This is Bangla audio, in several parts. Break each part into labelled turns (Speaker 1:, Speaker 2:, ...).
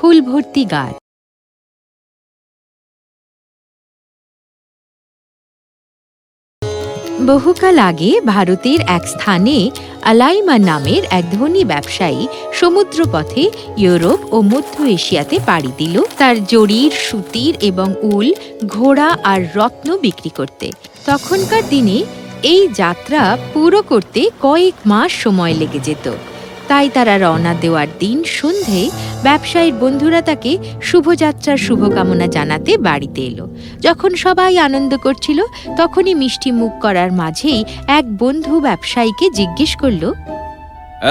Speaker 1: ফুল ভর্তি গাছ। বহুকাল আগে ভারতের এক স্থানে আলাইমা নামের এক ধনী ব্যবসায়ী সমুদ্রপথে ইউরোপ ও মধ্য এশিয়াতে পাড়ি দিল তার জরির, সুতির এবং উল, ঘোড়া আর রত্ন বিক্রি করতে। তখনকার দিনে এই যাত্রা পুরো করতে কয়েক মাস সময় লেগে যেত। তাই তারা রওনা দেওয়ার দিন সন্ধে ব্যবসায়ীর বন্ধুরা তাকে শুভযাত্রার শুভকামনা জানাতে বাড়িতে এলো। যখন সবাই আনন্দ করছিল, তখনই মিষ্টি মুখ করার মাঝেই এক বন্ধু ব্যবসায়ীকে জিজ্ঞেস করল,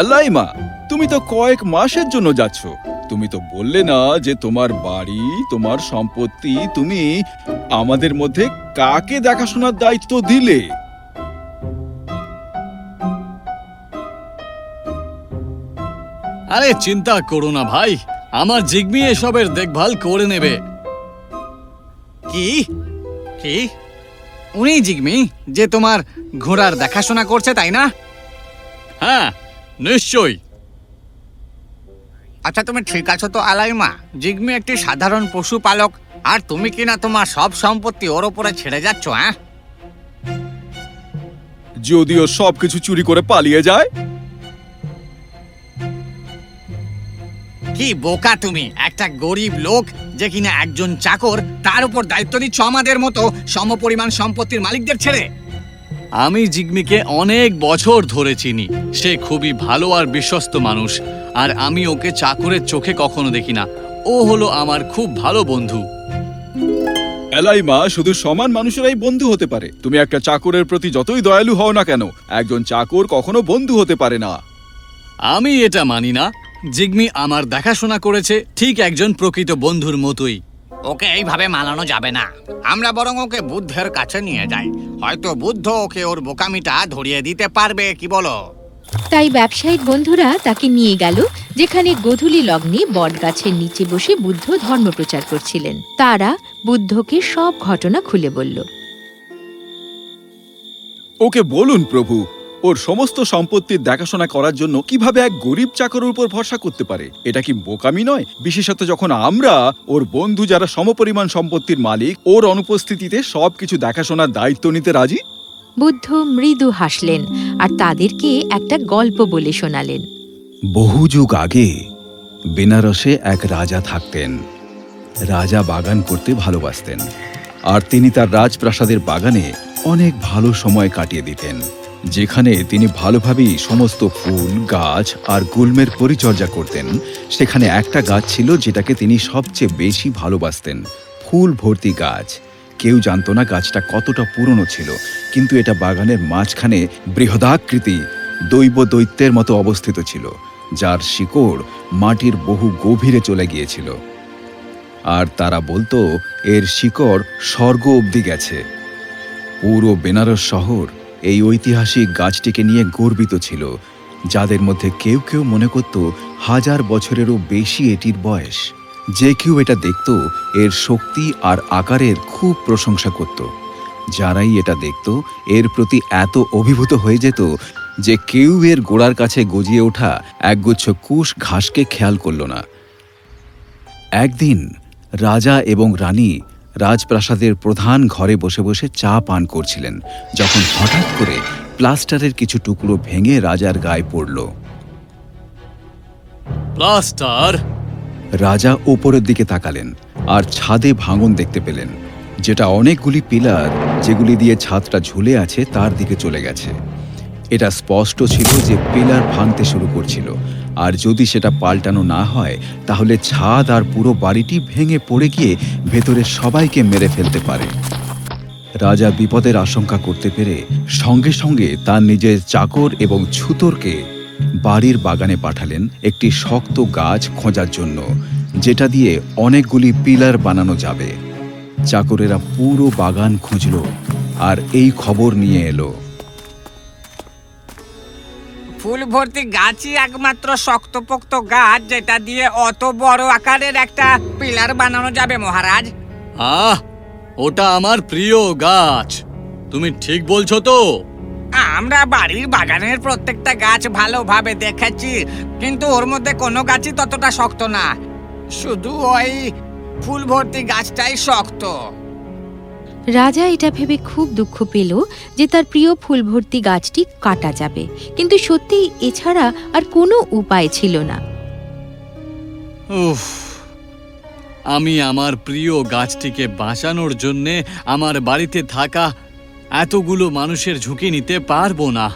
Speaker 2: এলাইমা, তুমি তো কয়েক মাসের জন্য যাচ্ছ। তুমি তো বললে না যে তোমার বাড়ি, তোমার সম্পত্তি তুমি আমাদের মধ্যে কাকে দেখাশোনার দায়িত্ব দিলে?
Speaker 3: আরে চিন্তা করো না ভাই আমার জিগমি এসবের দেখভাল করে নেবে।
Speaker 4: কি? কি? উনি জিগমি যে তোমার ঘোড়ার দেখাশোনা করছে তাই না?
Speaker 3: হ্যাঁ নিশ্চয়ই।
Speaker 4: আচ্ছা তুমি ঠিক আছো তো আলাইমা? জিগমি একটি সাধারণ পশুপালক আর তুমি কিনা তোমার সব সম্পত্তি ওর ওপরে ছেড়ে যাচ্ছ হ্যাঁ?
Speaker 2: যদিও সবকিছু চুরি করে পালিয়ে যায়
Speaker 4: কি বোকা তুমি? একটা গরিব লোক যে কিনা একজন চাকর তার উপর দায়িত্ব নিচ্ছ আমাদের মতো সমপরিমাণ সম্পত্তির মালিকদের ছেড়ে?
Speaker 3: আমি জিগমিকে অনেক বছর ধরে চিনি। সে খুবই ভালো আর বিশ্বস্ত মানুষ। আর আমি ওকে চাকরের চোখে কখনো দেখি না। ও হলো আমার খুব ভালো বন্ধু।
Speaker 2: এলাইমা শুধু সমান মানুষেরাই বন্ধু হতে পারে। তুমি একটা চাকরের প্রতি যতই দয়ালু হও না কেন একজন চাকর কখনো বন্ধু হতে পারে না।
Speaker 3: আমি এটা মানি না। জিগমি আমার দেখাশোনা করেছে ঠিক একজন প্রকৃত বন্ধুর মতোই।
Speaker 4: ওকে এইভাবে মানানো যাবে না। আমরা বরং ওকে বুদ্ধের কাছে নিয়ে যাই। হয়তো বুদ্ধ ওকে ওর বোকামিটা ধরিয়ে দিতে পারবে কি বলো?
Speaker 1: তাই ব্যবসায়িক বন্ধুরা তাকে নিয়ে গেল যেখানে গোধূলি লগ্নে বটগাছের নিচে বসে বুদ্ধ ধর্ম প্রচার করছিলেন। তারা বুদ্ধকে সব ঘটনা খুলে বলল।
Speaker 2: ওকে বলুন প্রভু ওর সমস্ত সম্পত্তির দেখাশোনা করার জন্য কীভাবে এক গরিব চাকরের উপর ভরসা করতে পারে? এটা কি বোকামি নয়? বিশেষত যখন আমরা ওর বন্ধু যারা সমপরিমাণ সম্পত্তির মালিক ওর অনুপস্থিতিতে সবকিছু দেখাশোনার দায়িত্ব নিতে রাজি?
Speaker 1: বুদ্ধ মৃদু হাসলেন আর তাদেরকে একটা গল্প বলে শোনালেন।
Speaker 2: বহু যুগ আগে বেনারসে এক রাজা থাকতেন। রাজা বাগান করতে ভালোবাসতেন। আর তিনি তার রাজপ্রাসাদের বাগানে অনেক ভালো সময় কাটিয়ে দিতেন। যেখানে তিনি ভালোভাবেই সমস্ত ফুল, গাছ আর গুল্মের পরিচর্যা করতেন, সেখানে একটা গাছ ছিল যেটাকে তিনি সবচেয়ে বেশি ভালোবাসতেন, ফুল ভর্তি গাছ। কেউ জানতো না গাছটা কতটা পুরনো ছিল, কিন্তু এটা বাগানের মাঝখানে বৃহদাকৃতি, দৈব দৈত্যের মতো অবস্থিত ছিল, যার শিকড় মাটির বহু গভীরে চলে গিয়েছিল। আর তারা বলতো, এর শিকড় স্বর্গ অবধি গেছে। পুরো বেনারস শহর এই ঐতিহাসিক গাছটিকে নিয়ে গর্বিত ছিল, যাদের মধ্যে কেউ কেউ মনে করত হাজার বছরেরও বেশি এটির বয়স। যে কেউ এটা দেখত, এর শক্তি আর আকারের খুব প্রশংসা করত। যারাই এটা দেখত, এর প্রতি এত অভিভূত হয়ে যেত যে কেউ এর গোড়ার কাছে গজিয়ে ওঠা একগুচ্ছ কুশ ঘাসকে খেয়াল করল না। একদিন রাজা এবং রানী রাজপ্রাসাদের প্রধান ঘরে বসে বসে চা পান করছিলেন যখন হঠাৎ করে প্লাস্টারের কিছু টুকরো ভেঙে রাজার গায়ে পড়ল।
Speaker 3: প্লাস্টার?
Speaker 2: রাজা ওপরের দিকে তাকালেন আর ছাদে ভাঙন দেখতে পেলেন যেটা অনেকগুলি পিলার যেগুলি দিয়ে ছাদটা ঝুলে আছে তার দিকে চলে গেছে। এটা স্পষ্ট ছিল যে পিলার ভাঙতে শুরু করছিল আর যদি সেটা পাল্টানো না হয়, তাহলে ছাদ আর পুরো বাড়িটি ভেঙে পড়ে গিয়ে ভেতরে সবাইকে মেরে ফেলতে পারে। রাজা বিপদের আশঙ্কা করতে পেরে সঙ্গে সঙ্গে তার নিজের চাকর এবং ছুতরকে বাড়ির বাগানে পাঠালেন একটি শক্ত গাছ খোঁজার জন্য, যেটা দিয়ে অনেকগুলি পিলার বানানো যাবে। চাকরেরা পুরো বাগান খুঁজল আর এই খবর নিয়ে এলো।
Speaker 4: ফুল ভর্তি গাছই একমাত্র শক্তপোক্ত গাছ যেটা দিয়ে অত বড় আকারের একটা পিলার বানানো যাবে মহারাজ।
Speaker 3: আহ ওটা আমার প্রিয় গাছ। তুমি ঠিক বলছো তো?
Speaker 4: আমরা বাড়ির বাগানের প্রত্যেকটা গাছ ভালোভাবে দেখেছি কিন্তু ওর মধ্যে কোনো গাছই ততটা শক্ত না। শুধু ওই ফুল ভর্তি গাছটাই শক্ত।
Speaker 1: রাজা এটা ভেবে খুব দুঃখ পেল যে তার প্রিয় ফুল ভর্তি গাছটি কাটা যাবে। কিন্তু সত্যি এছাড়া আর কোনো উপায় ছিল না।
Speaker 3: উফ, আমি আমার প্রিয় গাছটিকে বাঁচানোর জন্যে আমার বাড়িতে থাকা এতগুলো মানুষের ঝুঁকি নিতে পারব না।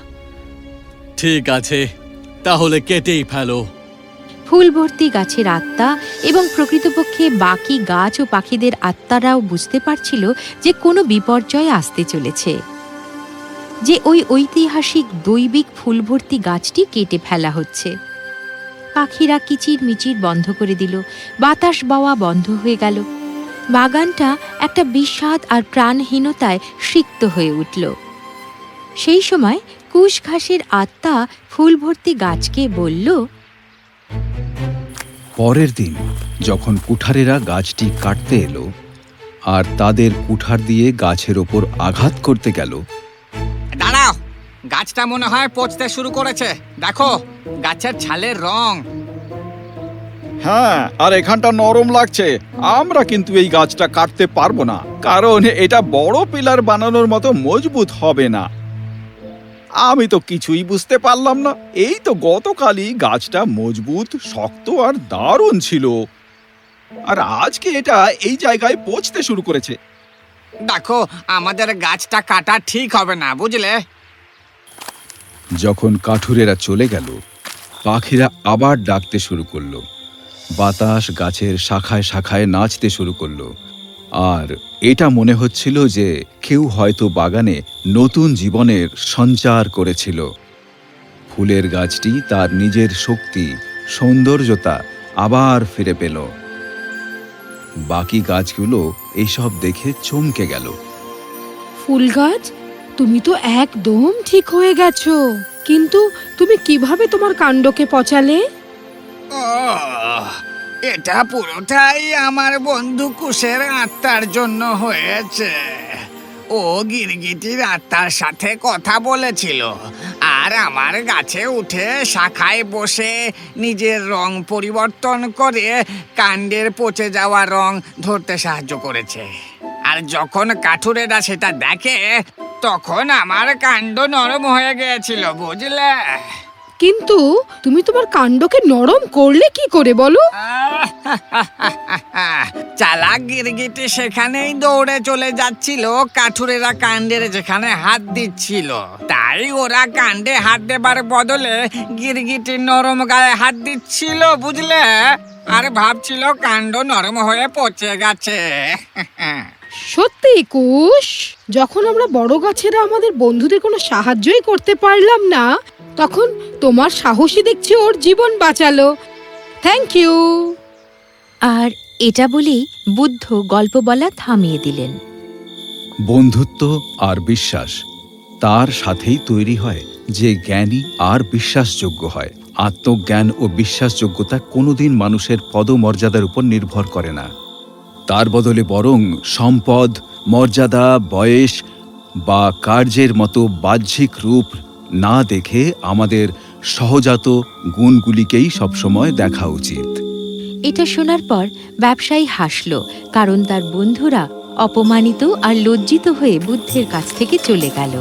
Speaker 3: ঠিক আছে, তাহলে কেটেই ফেলো।
Speaker 1: ফুল ভর্তি গাছের আত্মা এবং প্রকৃতপক্ষে বাকি গাছ ও পাখিদের আত্মারাও বুঝতে পারছিল যে কোনো বিপর্যয় আসতে চলেছে। যে ওই ঐতিহাসিক দৈবিক ফুল ভর্তি গাছটি কেটে ফেলা হচ্ছে। পাখিরা কিচির মিচির বন্ধ করে দিল, বাতাস বাওয়া বন্ধ হয়ে গেল। বাগানটা একটা বিষাদ আর প্রাণহীনতায় সিক্ত হয়ে উঠল। সেই সময় কুশ ঘাসের আত্মা ফুল ভর্তি গাছকে বলল
Speaker 2: পরের দিন যখন কুঠারেরা গাছটি কাটতে এলো আর তাদের কুঠার দিয়ে গাছের ওপর আঘাত করতে গেল
Speaker 4: দাঁড়াও গাছটা মনে হয় পচতে শুরু করেছে। দেখো গাছের ছালের রং।
Speaker 2: হ্যাঁ আর এখানটা নরম লাগছে। আমরা কিন্তু এই গাছটা কাটতে পারব না কারণ এটা বড় পিলার বানানোর মতো মজবুত হবে না। আমি তো কিছুই বুঝতে পারলাম না। এই তো গতকালই গাছটা মজবুত শক্ত আর দারুণ ছিল। আর আজকে এটা এই জায়গায় পচতে শুরু করেছে।
Speaker 4: দেখো আমাদের গাছটা কাটা ঠিক হবে না বুঝলে?
Speaker 2: যখন কাঠুরেরা চলে গেল পাখিরা আবার ডাকতে শুরু করল। বাতাস গাছের শাখায় শাখায় নাচতে শুরু করল। আর এটা মনে হচ্ছিল যে কেউ হয়তো বাগানে নতুন জীবনের সঞ্চার করেছিল। ফুলের গাছটি তার নিজের শক্তি সৌন্দর্যতা আবার ফিরে পেল। বাকি গাছগুলো এইসব দেখে চমকে গেল।
Speaker 5: ফুল গাছ তুমি তো একদম ঠিক হয়ে গেছো। কিন্তু তুমি কীভাবে তোমার কাণ্ডকে পচালে?
Speaker 4: ওহ, এটা পুরোটাই আমার বন্ধু কুশের আত্মার জন্য হয়েছে। ও গিরগিটির আত্মার সাথে কথা বলেছিল আর আমার গাছে উঠে শাখায় বসে নিজের রং পরিবর্তন করে কাণ্ডের পচে যাওয়া রং ধরতে সাহায্য করেছে। আর যখন কাঠুরেরা সেটা দেখে, তখন আমার কাণ্ড নরম হয়ে গিয়েছিল, বুঝলে?
Speaker 5: কিন্তু তুমি তোমার কাণ্ডকে নরম করলে কি করে বলো?
Speaker 4: চালাক গিরগিটি সেখানেই দৌড়ে চলে যাচ্ছিল, কাঠুরেরা কাণ্ডের যেখানে হাত দিচ্ছিল। তাই ওরা কাণ্ডে হাত দেবার বদলে গিরগিটির নরম গায়ে হাত দিচ্ছিল, বুঝলে? আর ভাবছিল কাণ্ড নরম হয়ে পচে গেছে।
Speaker 5: সত্যি কুশ? যখন আমরা বড় গাছেরা আমাদের বন্ধুদের কোনো সাহায্যই করতে পারলাম না তখন তোমার সাহসী দেখছি ওর জীবন বাঁচালো। থ্যাংক ইউ
Speaker 1: আর এটা বলেই বুদ্ধ গল্প বলা থামিয়ে দিলেন।
Speaker 2: বন্ধুত্ব আর বিশ্বাস তার সাথেই তৈরি হয় যে জ্ঞানী আর বিশ্বাসযোগ্য হয়। আত্মজ্ঞান ও বিশ্বাসযোগ্যতা কোনোদিন মানুষের পদমর্যাদার উপর নির্ভর করে না। তার বদলে বরং সম্পদ, মর্যাদা, বয়স বা কার্যের মতো বাহ্যিক রূপ না দেখে আমাদের সহজাত গুণগুলিকেই সবসময় দেখা উচিত।
Speaker 1: এটা শোনার পর ব্যবসায়ী হাসল, কারণ তার বন্ধুরা অপমানিত আর লজ্জিত হয়ে বুদ্ধের কাছ থেকে চলে গেল।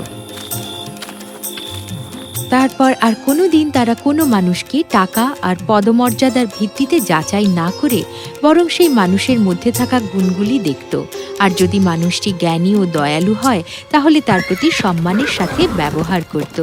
Speaker 1: তারপর আর কোনো দিন তারা কোনো মানুষকে টাকা আর পদমর্যাদার ভিত্তিতে যাচাই না করে বরং সেই মানুষের মধ্যে থাকা গুণগুলি দেখত। আর যদি মানুষটি জ্ঞানী ও দয়ালু হয়, তাহলে তার প্রতি সম্মানের সাথে ব্যবহার করত।